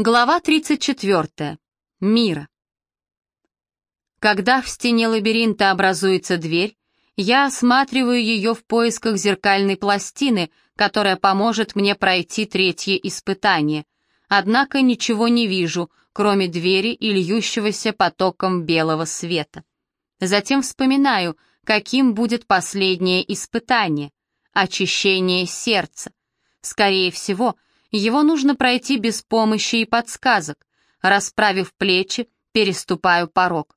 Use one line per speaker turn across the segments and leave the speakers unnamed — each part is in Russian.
Глава 34. Мира. Когда в стене лабиринта образуется дверь, я осматриваю ее в поисках зеркальной пластины, которая поможет мне пройти третье испытание. Однако ничего не вижу, кроме двери и льющегося потоком белого света. Затем вспоминаю, каким будет последнее испытание — очищение сердца. Скорее всего, — его нужно пройти без помощи и подсказок. Расправив плечи, переступаю порог.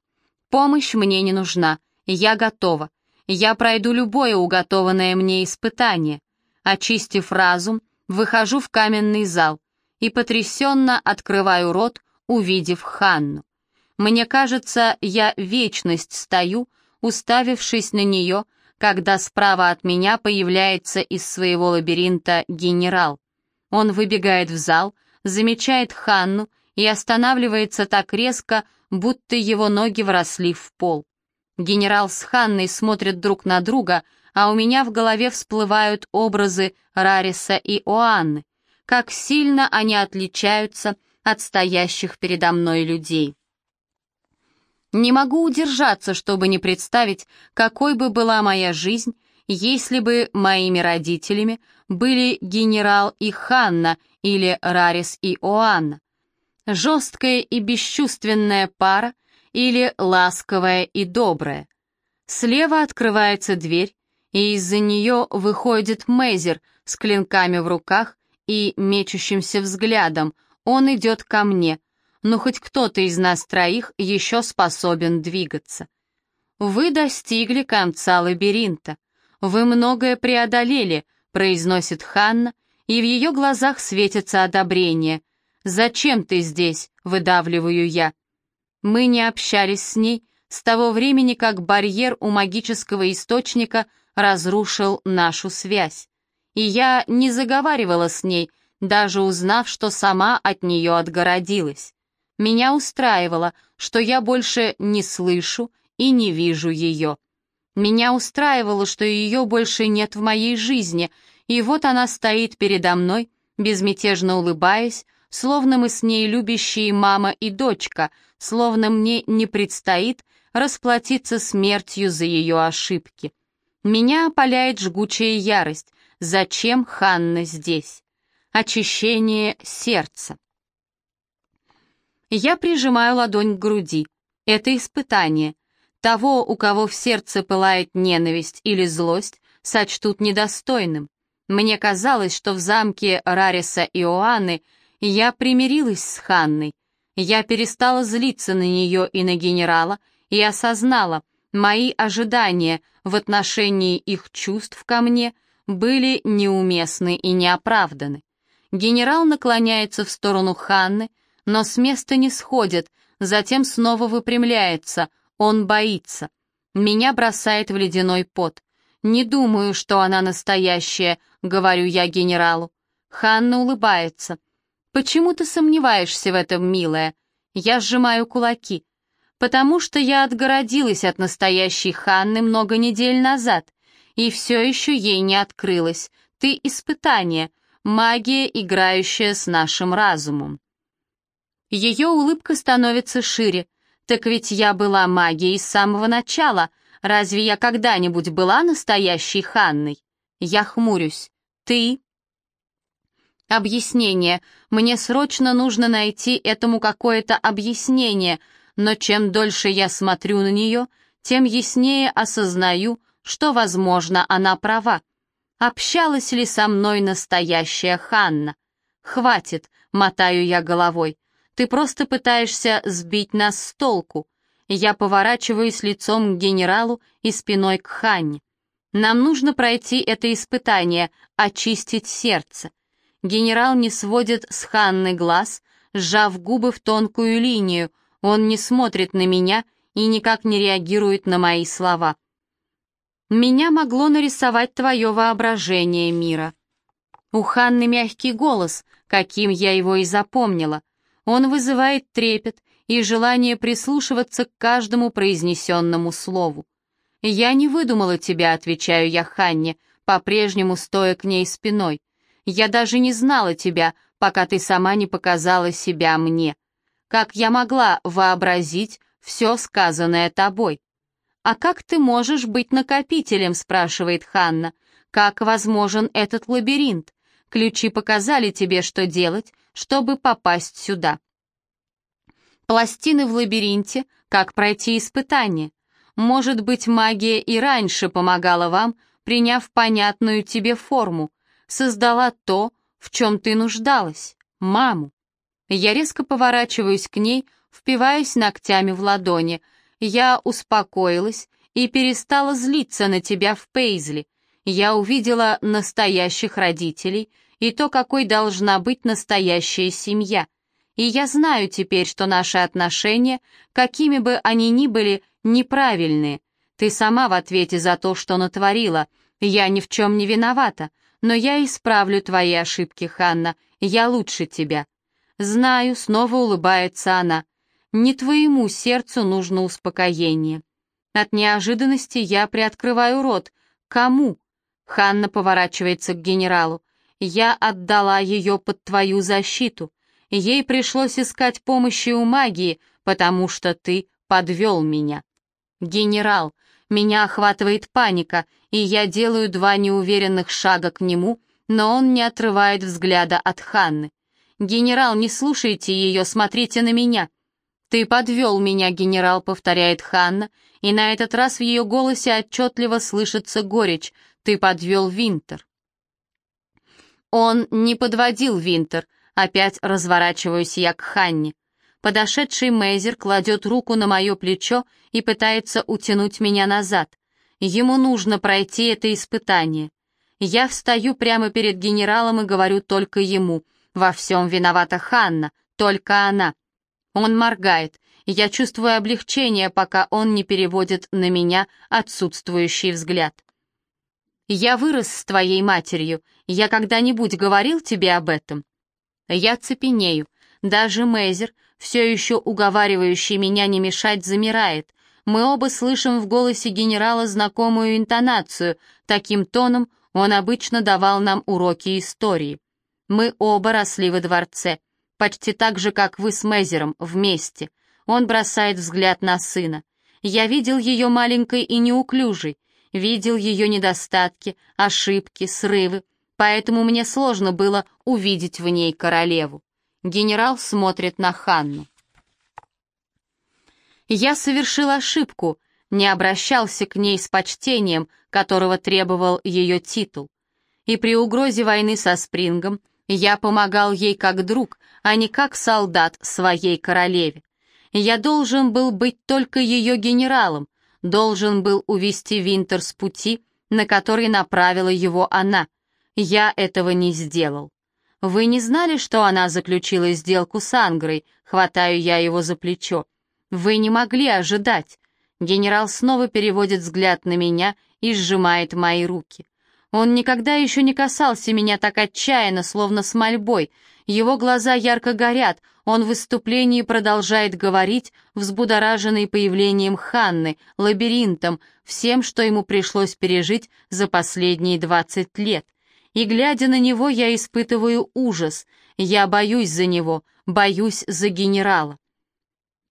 Помощь мне не нужна, я готова. Я пройду любое уготованное мне испытание. Очистив разум, выхожу в каменный зал и потрясенно открываю рот, увидев Ханну. Мне кажется, я вечность стою, уставившись на нее, когда справа от меня появляется из своего лабиринта генерал. Он выбегает в зал, замечает Ханну и останавливается так резко, будто его ноги вросли в пол. Генерал с Ханной смотрят друг на друга, а у меня в голове всплывают образы Рариса и Оанны. Как сильно они отличаются от стоящих передо мной людей. Не могу удержаться, чтобы не представить, какой бы была моя жизнь, если бы моими родителями были генерал и Ханна или Рарис и Оанна. Жесткая и бесчувственная пара или ласковая и добрая. Слева открывается дверь, и из-за нее выходит Мейзер с клинками в руках и мечущимся взглядом. Он идет ко мне, но хоть кто-то из нас троих еще способен двигаться. Вы достигли конца лабиринта. Вы многое преодолели, произносит Ханна, и в ее глазах светится одобрение. «Зачем ты здесь?» — выдавливаю я. Мы не общались с ней с того времени, как барьер у магического источника разрушил нашу связь. И я не заговаривала с ней, даже узнав, что сама от нее отгородилась. Меня устраивало, что я больше не слышу и не вижу ее. Меня устраивало, что ее больше нет в моей жизни, и вот она стоит передо мной, безмятежно улыбаясь, словно мы с ней любящие мама и дочка, словно мне не предстоит расплатиться смертью за ее ошибки. Меня опаляет жгучая ярость. Зачем Ханна здесь? Очищение сердца. Я прижимаю ладонь к груди. Это испытание. Того, у кого в сердце пылает ненависть или злость, сочтут недостойным. Мне казалось, что в замке Рариса и Оанны я примирилась с Ханной. Я перестала злиться на нее и на генерала и осознала, мои ожидания в отношении их чувств ко мне были неуместны и неоправданы. Генерал наклоняется в сторону Ханны, но с места не сходит, затем снова выпрямляется — он боится. Меня бросает в ледяной пот. Не думаю, что она настоящая, говорю я генералу. Ханна улыбается. Почему ты сомневаешься в этом, милая? Я сжимаю кулаки. Потому что я отгородилась от настоящей Ханны много недель назад, и все еще ей не открылась. Ты испытание, магия, играющая с нашим разумом. Ее улыбка становится шире. Так ведь я была магией с самого начала. Разве я когда-нибудь была настоящей Ханной? Я хмурюсь. Ты? Объяснение. Мне срочно нужно найти этому какое-то объяснение, но чем дольше я смотрю на нее, тем яснее осознаю, что, возможно, она права. Общалась ли со мной настоящая Ханна? Хватит, мотаю я головой. Ты просто пытаешься сбить нас с толку. Я поворачиваюсь лицом к генералу и спиной к Ханне. Нам нужно пройти это испытание, очистить сердце. Генерал не сводит с Ханны глаз, сжав губы в тонкую линию. Он не смотрит на меня и никак не реагирует на мои слова. Меня могло нарисовать твое воображение мира. У Ханны мягкий голос, каким я его и запомнила. Он вызывает трепет и желание прислушиваться к каждому произнесенному слову. «Я не выдумала тебя», — отвечаю я Ханне, по-прежнему стоя к ней спиной. «Я даже не знала тебя, пока ты сама не показала себя мне. Как я могла вообразить все сказанное тобой? «А как ты можешь быть накопителем?» — спрашивает Ханна. «Как возможен этот лабиринт? Ключи показали тебе, что делать, чтобы попасть сюда». Пластины в лабиринте, как пройти испытание. Может быть, магия и раньше помогала вам, приняв понятную тебе форму, создала то, в чем ты нуждалась, маму. Я резко поворачиваюсь к ней, впиваюсь ногтями в ладони. Я успокоилась и перестала злиться на тебя в Пейзли. Я увидела настоящих родителей и то, какой должна быть настоящая семья. И я знаю теперь, что наши отношения, какими бы они ни были, неправильные. Ты сама в ответе за то, что натворила. Я ни в чем не виновата, но я исправлю твои ошибки, Ханна. Я лучше тебя. Знаю, снова улыбается она. Не твоему сердцу нужно успокоение. От неожиданности я приоткрываю рот. Кому? Ханна поворачивается к генералу. Я отдала ее под твою защиту. Ей пришлось искать помощи у магии, потому что ты подвел меня. Генерал, меня охватывает паника, и я делаю два неуверенных шага к нему, но он не отрывает взгляда от Ханны. «Генерал, не слушайте ее, смотрите на меня!» «Ты подвел меня, генерал», — повторяет Ханна, и на этот раз в ее голосе отчетливо слышится горечь. «Ты подвел Винтер». Он не подводил Винтер, опять разворачиваюсь я к Ханне. Подошедший Мейзер кладет руку на мое плечо и пытается утянуть меня назад. Ему нужно пройти это испытание. Я встаю прямо перед генералом и говорю только ему. Во всем виновата Ханна, только она. Он моргает, я чувствую облегчение, пока он не переводит на меня отсутствующий взгляд. «Я вырос с твоей матерью. Я когда-нибудь говорил тебе об этом?» Я цепенею. Даже Мейзер, все еще уговаривающий меня не мешать, замирает. Мы оба слышим в голосе генерала знакомую интонацию. Таким тоном он обычно давал нам уроки истории. Мы оба росли во дворце. Почти так же, как вы с Мезером, вместе. Он бросает взгляд на сына. Я видел ее маленькой и неуклюжей, видел ее недостатки, ошибки, срывы, поэтому мне сложно было увидеть в ней королеву. Генерал смотрит на Ханну. Я совершил ошибку, не обращался к ней с почтением, которого требовал ее титул. И при угрозе войны со Спрингом я помогал ей как друг, а не как солдат своей королеве. Я должен был быть только ее генералом, должен был увести Винтер с пути, на который направила его она. Я этого не сделал. Вы не знали, что она заключила сделку с Ангрой? Хватаю я его за плечо. Вы не могли ожидать. Генерал снова переводит взгляд на меня и сжимает мои руки. Он никогда еще не касался меня так отчаянно, словно с мольбой. Его глаза ярко горят, он в выступлении продолжает говорить, взбудораженный появлением Ханны, лабиринтом, всем, что ему пришлось пережить за последние двадцать лет. И, глядя на него, я испытываю ужас. Я боюсь за него, боюсь за генерала.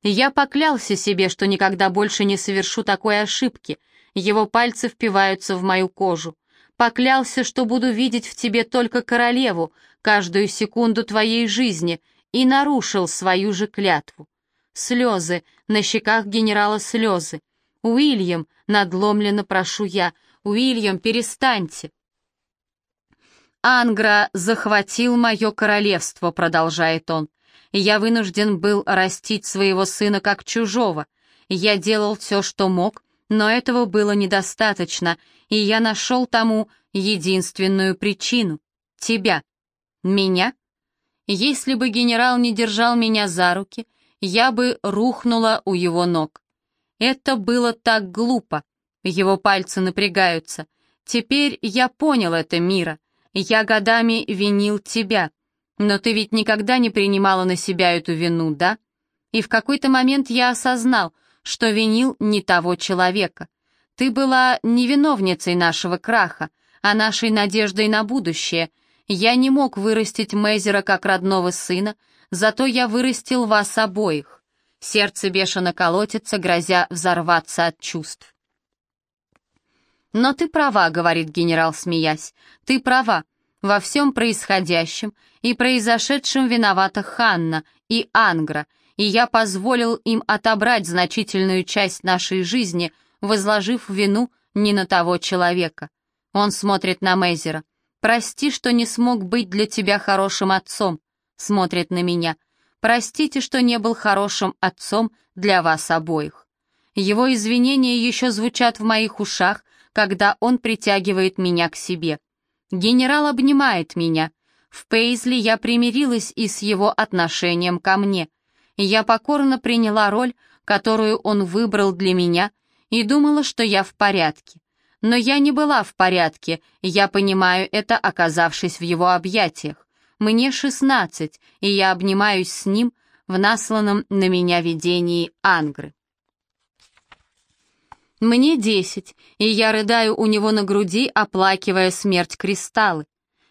Я поклялся себе, что никогда больше не совершу такой ошибки. Его пальцы впиваются в мою кожу. Поклялся, что буду видеть в тебе только королеву, каждую секунду твоей жизни, и нарушил свою же клятву. Слезы, на щеках генерала слезы. «Уильям», — надломленно прошу я, — «Уильям, перестаньте». «Ангра захватил мое королевство», — продолжает он. «Я вынужден был растить своего сына как чужого. Я делал все, что мог, но этого было недостаточно, и я нашел тому единственную причину — тебя. Меня? Если бы генерал не держал меня за руки, я бы рухнула у его ног. Это было так глупо. Его пальцы напрягаются. Теперь я понял это, Мира. Я годами винил тебя. Но ты ведь никогда не принимала на себя эту вину, да? И в какой-то момент я осознал — что винил не того человека. Ты была не виновницей нашего краха, а нашей надеждой на будущее. Я не мог вырастить Мейзера как родного сына, зато я вырастил вас обоих. Сердце бешено колотится, грозя взорваться от чувств. «Но ты права», — говорит генерал, смеясь, — «ты права. Во всем происходящем и произошедшем виновата Ханна и Ангра, и я позволил им отобрать значительную часть нашей жизни, возложив вину не на того человека. Он смотрит на Мейзера. «Прости, что не смог быть для тебя хорошим отцом», — смотрит на меня. «Простите, что не был хорошим отцом для вас обоих». Его извинения еще звучат в моих ушах, когда он притягивает меня к себе. Генерал обнимает меня. В Пейзли я примирилась и с его отношением ко мне. Я покорно приняла роль, которую он выбрал для меня, и думала, что я в порядке. Но я не была в порядке, я понимаю это, оказавшись в его объятиях. Мне шестнадцать, и я обнимаюсь с ним в насланном на меня видении Ангры. Мне десять, и я рыдаю у него на груди, оплакивая смерть кристаллы.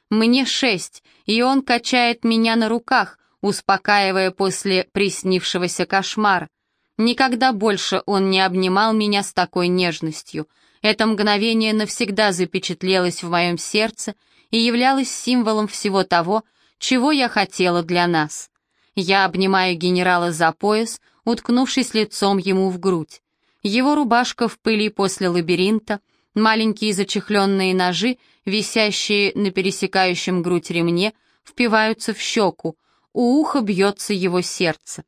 Мне шесть, и он качает меня на руках, успокаивая после приснившегося кошмара. Никогда больше он не обнимал меня с такой нежностью. Это мгновение навсегда запечатлелось в моем сердце и являлось символом всего того, чего я хотела для нас. Я обнимаю генерала за пояс, уткнувшись лицом ему в грудь. Его рубашка в пыли после лабиринта, маленькие зачехленные ножи, висящие на пересекающем грудь ремне, впиваются в щеку, у уха бьется его сердце.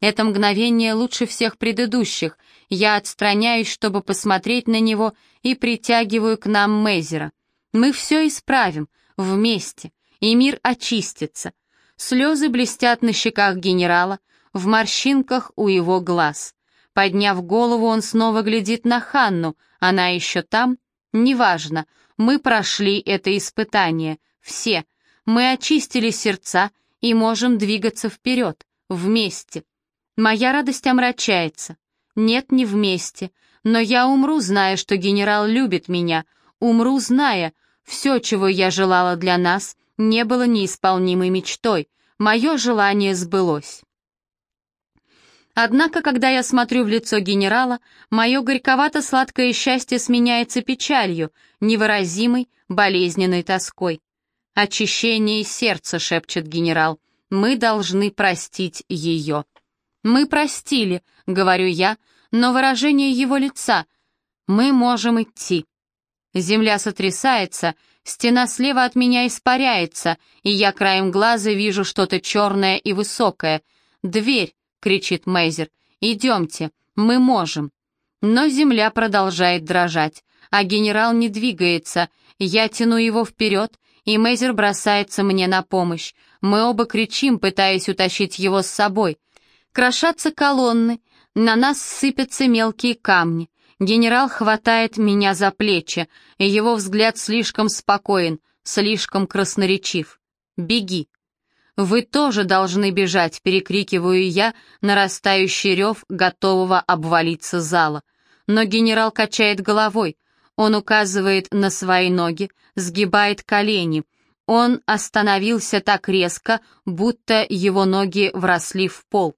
Это мгновение лучше всех предыдущих. Я отстраняюсь, чтобы посмотреть на него, и притягиваю к нам Мейзера. Мы все исправим, вместе, и мир очистится. Слезы блестят на щеках генерала, в морщинках у его глаз. Подняв голову, он снова глядит на Ханну. Она еще там? Неважно. Мы прошли это испытание. Все. Мы очистили сердца и можем двигаться вперед. Вместе. Моя радость омрачается. Нет, не вместе. Но я умру, зная, что генерал любит меня. Умру, зная, все, чего я желала для нас, не было неисполнимой мечтой. Мое желание сбылось. Однако, когда я смотрю в лицо генерала, мое горьковато-сладкое счастье сменяется печалью, невыразимой, болезненной тоской. «Очищение сердца», — шепчет генерал, — «мы должны простить ее». «Мы простили», — говорю я, но выражение его лица «мы можем идти». Земля сотрясается, стена слева от меня испаряется, и я краем глаза вижу что-то черное и высокое. «Дверь!» кричит Мейзер. «Идемте, мы можем». Но земля продолжает дрожать, а генерал не двигается. Я тяну его вперед, и Мейзер бросается мне на помощь. Мы оба кричим, пытаясь утащить его с собой. Крошатся колонны, на нас сыпятся мелкие камни. Генерал хватает меня за плечи, и его взгляд слишком спокоен, слишком красноречив. «Беги!» «Вы тоже должны бежать», — перекрикиваю я, нарастающий рев готового обвалиться зала. Но генерал качает головой. Он указывает на свои ноги, сгибает колени. Он остановился так резко, будто его ноги вросли в пол.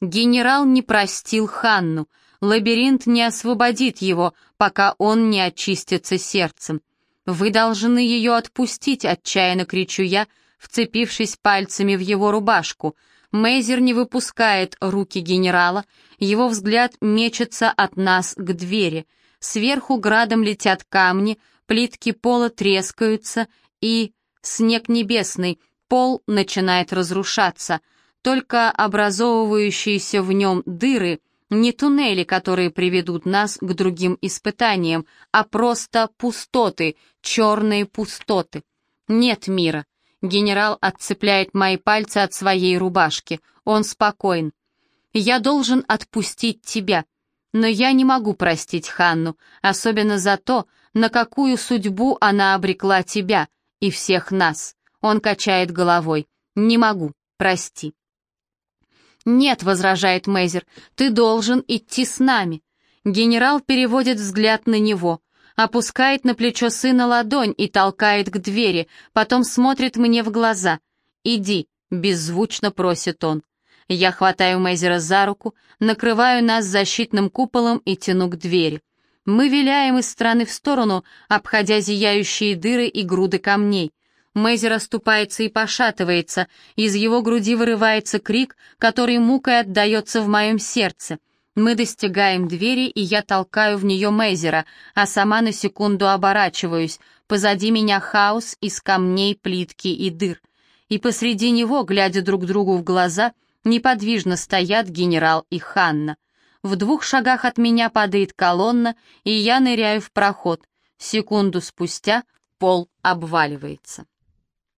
Генерал не простил Ханну. Лабиринт не освободит его, пока он не очистится сердцем. «Вы должны ее отпустить», — отчаянно кричу я, — вцепившись пальцами в его рубашку. Мейзер не выпускает руки генерала, его взгляд мечется от нас к двери. Сверху градом летят камни, плитки пола трескаются, и снег небесный, пол начинает разрушаться. Только образовывающиеся в нем дыры — не туннели, которые приведут нас к другим испытаниям, а просто пустоты, черные пустоты. Нет мира, Генерал отцепляет мои пальцы от своей рубашки. Он спокоен. «Я должен отпустить тебя. Но я не могу простить Ханну, особенно за то, на какую судьбу она обрекла тебя и всех нас». Он качает головой. «Не могу. Прости». «Нет», — возражает Мейзер, — «ты должен идти с нами». Генерал переводит взгляд на него. опускает на плечо сына ладонь и толкает к двери, потом смотрит мне в глаза. «Иди», — беззвучно просит он. Я хватаю Мейзера за руку, накрываю нас защитным куполом и тяну к двери. Мы виляем из стороны в сторону, обходя зияющие дыры и груды камней. Мейзер оступается и пошатывается, из его груди вырывается крик, который мукой отдается в моем сердце. Мы достигаем двери, и я толкаю в нее Мейзера, а сама на секунду оборачиваюсь. Позади меня хаос из камней, плитки и дыр. И посреди него, глядя друг другу в глаза, неподвижно стоят генерал и Ханна. В двух шагах от меня падает колонна, и я ныряю в проход. Секунду спустя пол обваливается.